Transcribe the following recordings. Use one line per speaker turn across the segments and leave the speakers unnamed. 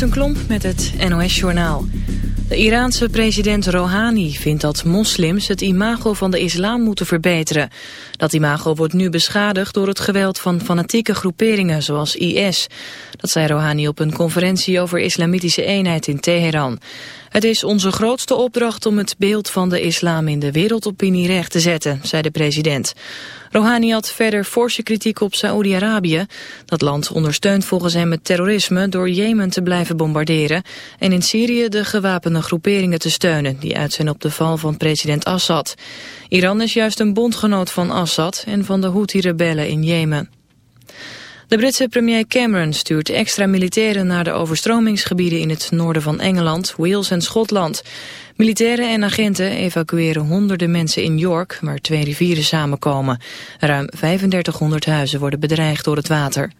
Kirsten Klomp met het NOS-journaal. De Iraanse president Rouhani vindt dat moslims het imago van de islam moeten verbeteren. Dat imago wordt nu beschadigd door het geweld van fanatieke groeperingen zoals IS. Dat zei Rouhani op een conferentie over islamitische eenheid in Teheran. Het is onze grootste opdracht om het beeld van de islam in de wereldopinie recht te zetten, zei de president. Rouhani had verder forse kritiek op Saoedi-Arabië. Dat land ondersteunt volgens hem het terrorisme door Jemen te blijven bombarderen en in Syrië de gewapende groeperingen te steunen die uit zijn op de val van president Assad. Iran is juist een bondgenoot van Assad en van de Houthi-rebellen in Jemen. De Britse premier Cameron stuurt extra militairen naar de overstromingsgebieden in het noorden van Engeland, Wales en Schotland. Militairen en agenten evacueren honderden mensen in York, waar twee rivieren samenkomen. Ruim 3500 huizen worden bedreigd door het water.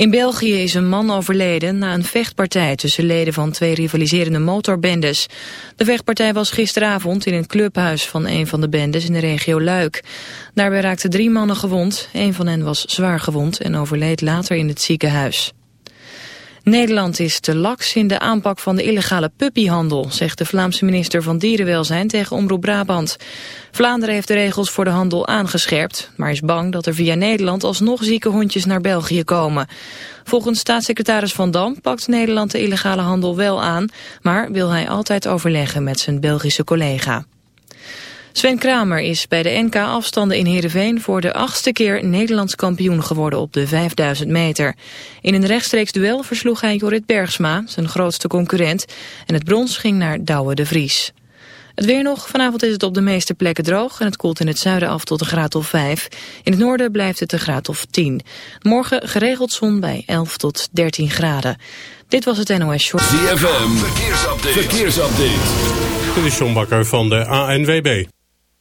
In België is een man overleden na een vechtpartij tussen leden van twee rivaliserende motorbendes. De vechtpartij was gisteravond in een clubhuis van een van de bendes in de regio Luik. Daarbij raakten drie mannen gewond, een van hen was zwaar gewond en overleed later in het ziekenhuis. Nederland is te laks in de aanpak van de illegale puppyhandel, zegt de Vlaamse minister van Dierenwelzijn tegen Omroep Brabant. Vlaanderen heeft de regels voor de handel aangescherpt, maar is bang dat er via Nederland alsnog zieke hondjes naar België komen. Volgens staatssecretaris Van Dam pakt Nederland de illegale handel wel aan, maar wil hij altijd overleggen met zijn Belgische collega. Sven Kramer is bij de NK-afstanden in Heerenveen voor de achtste keer Nederlands kampioen geworden op de 5000 meter. In een rechtstreeks duel versloeg hij Jorrit Bergsma, zijn grootste concurrent, en het brons ging naar Douwe de Vries. Het weer nog. Vanavond is het op de meeste plekken droog en het koelt in het zuiden af tot een graad of 5. In het noorden blijft het een graad of 10. Morgen geregeld zon bij 11 tot 13 graden. Dit was het NOS Short.
ZFM. Verkeersupdate. Verkeersupdate.
Dit is John Bakker van de ANWB.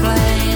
plane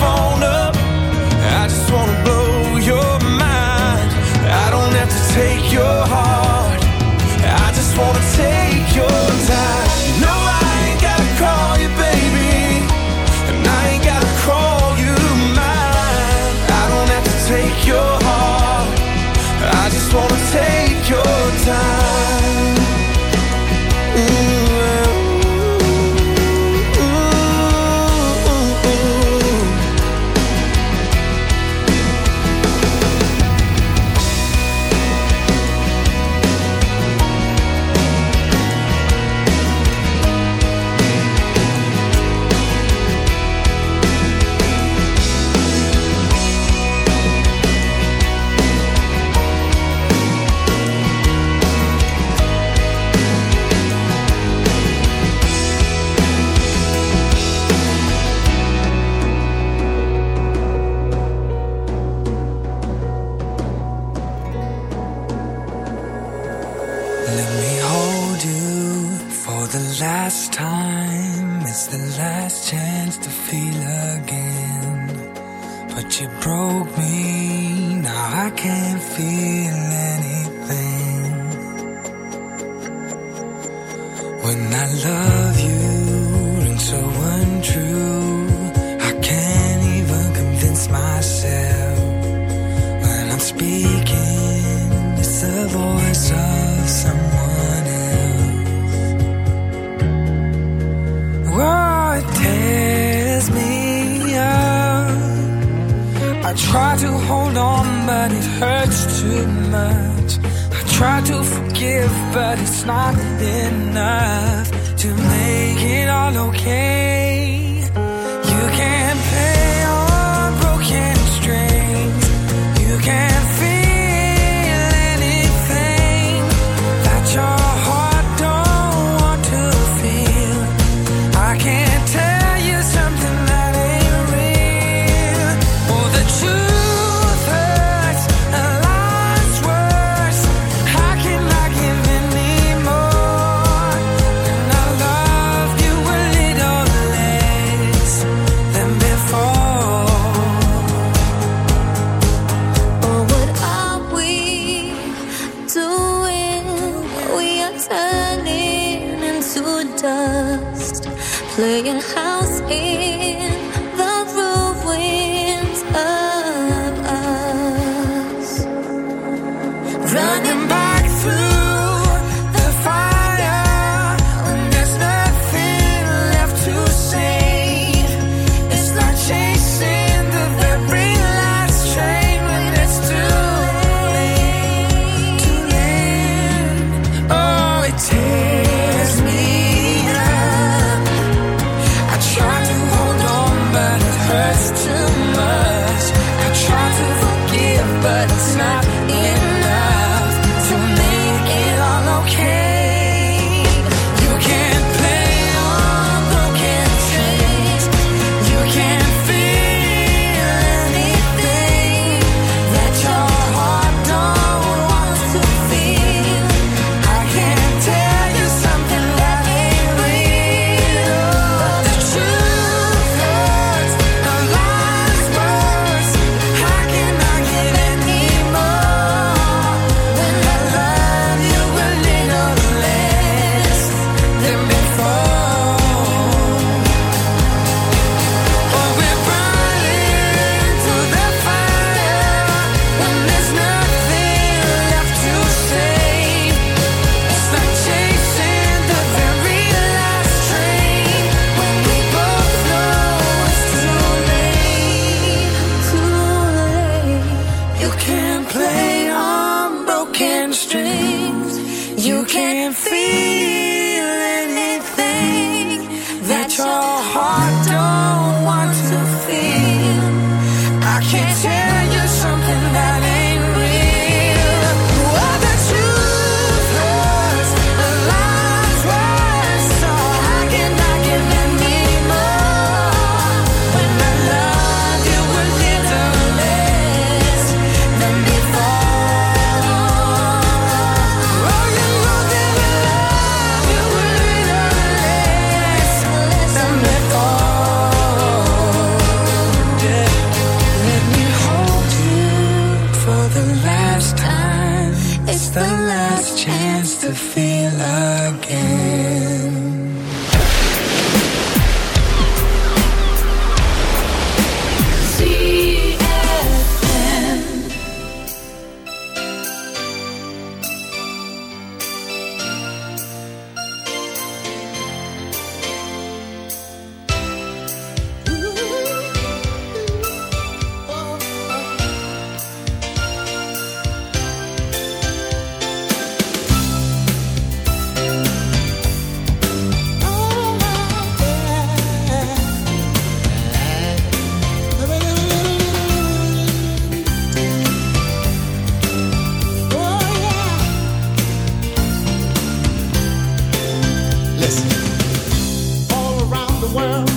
this all
around the world.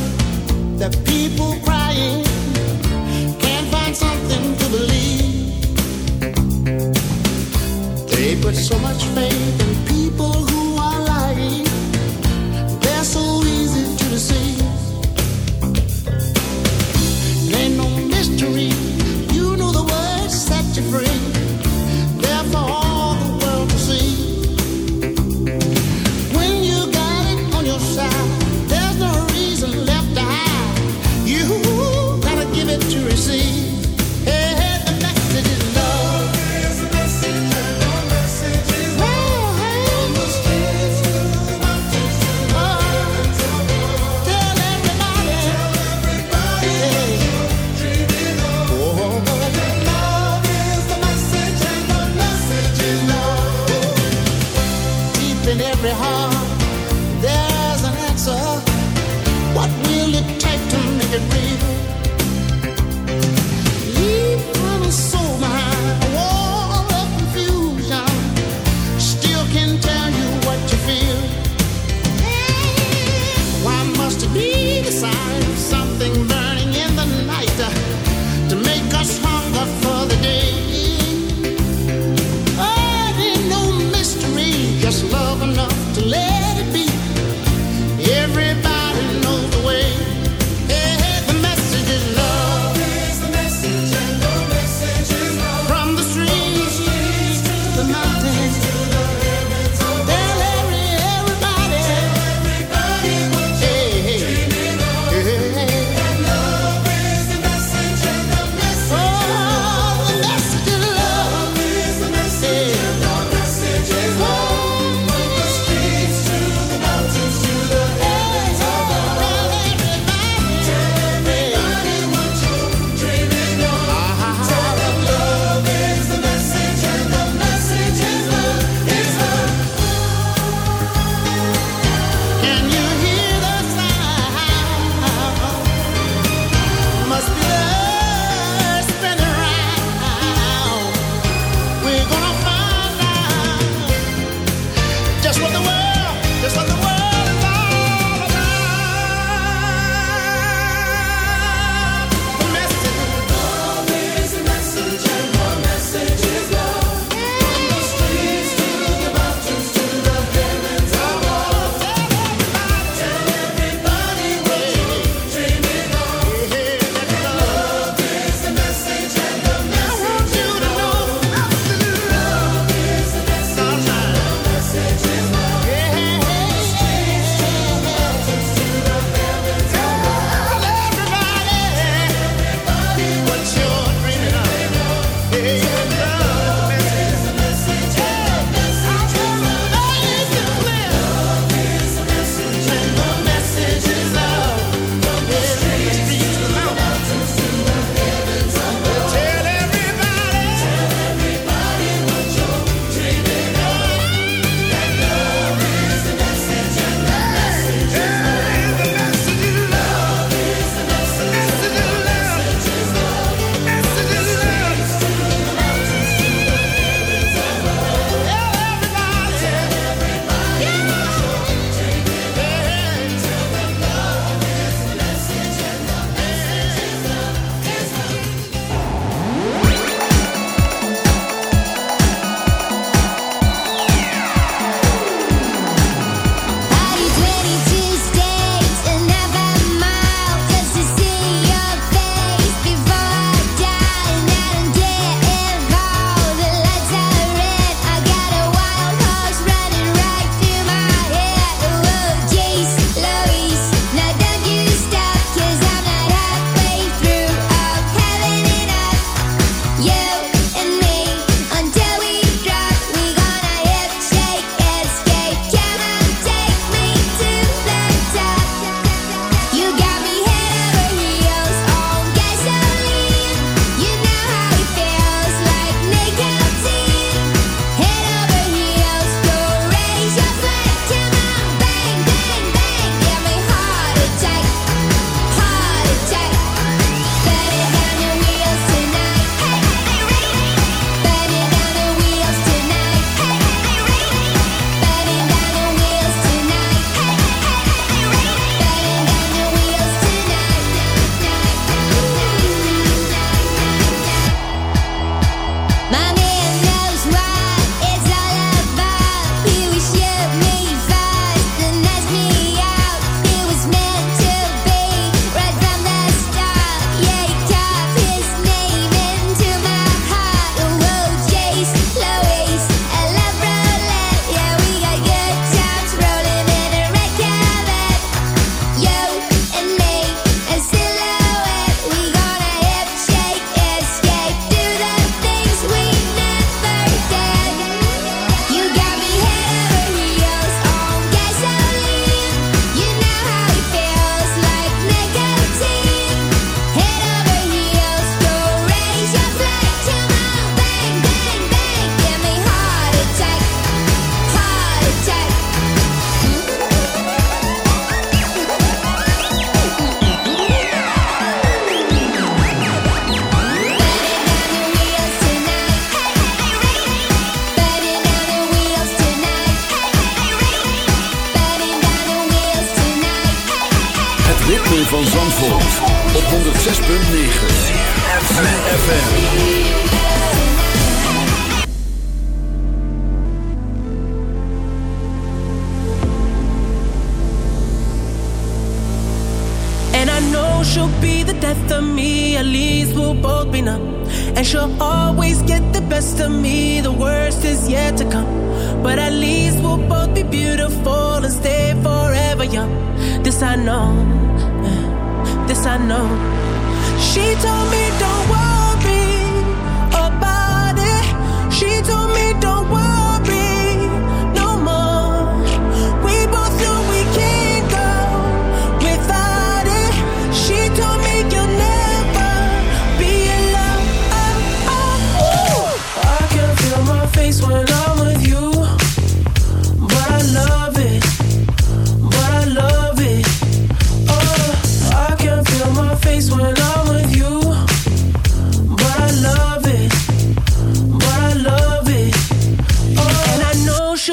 The people crying can't find something to believe. They put so much faith.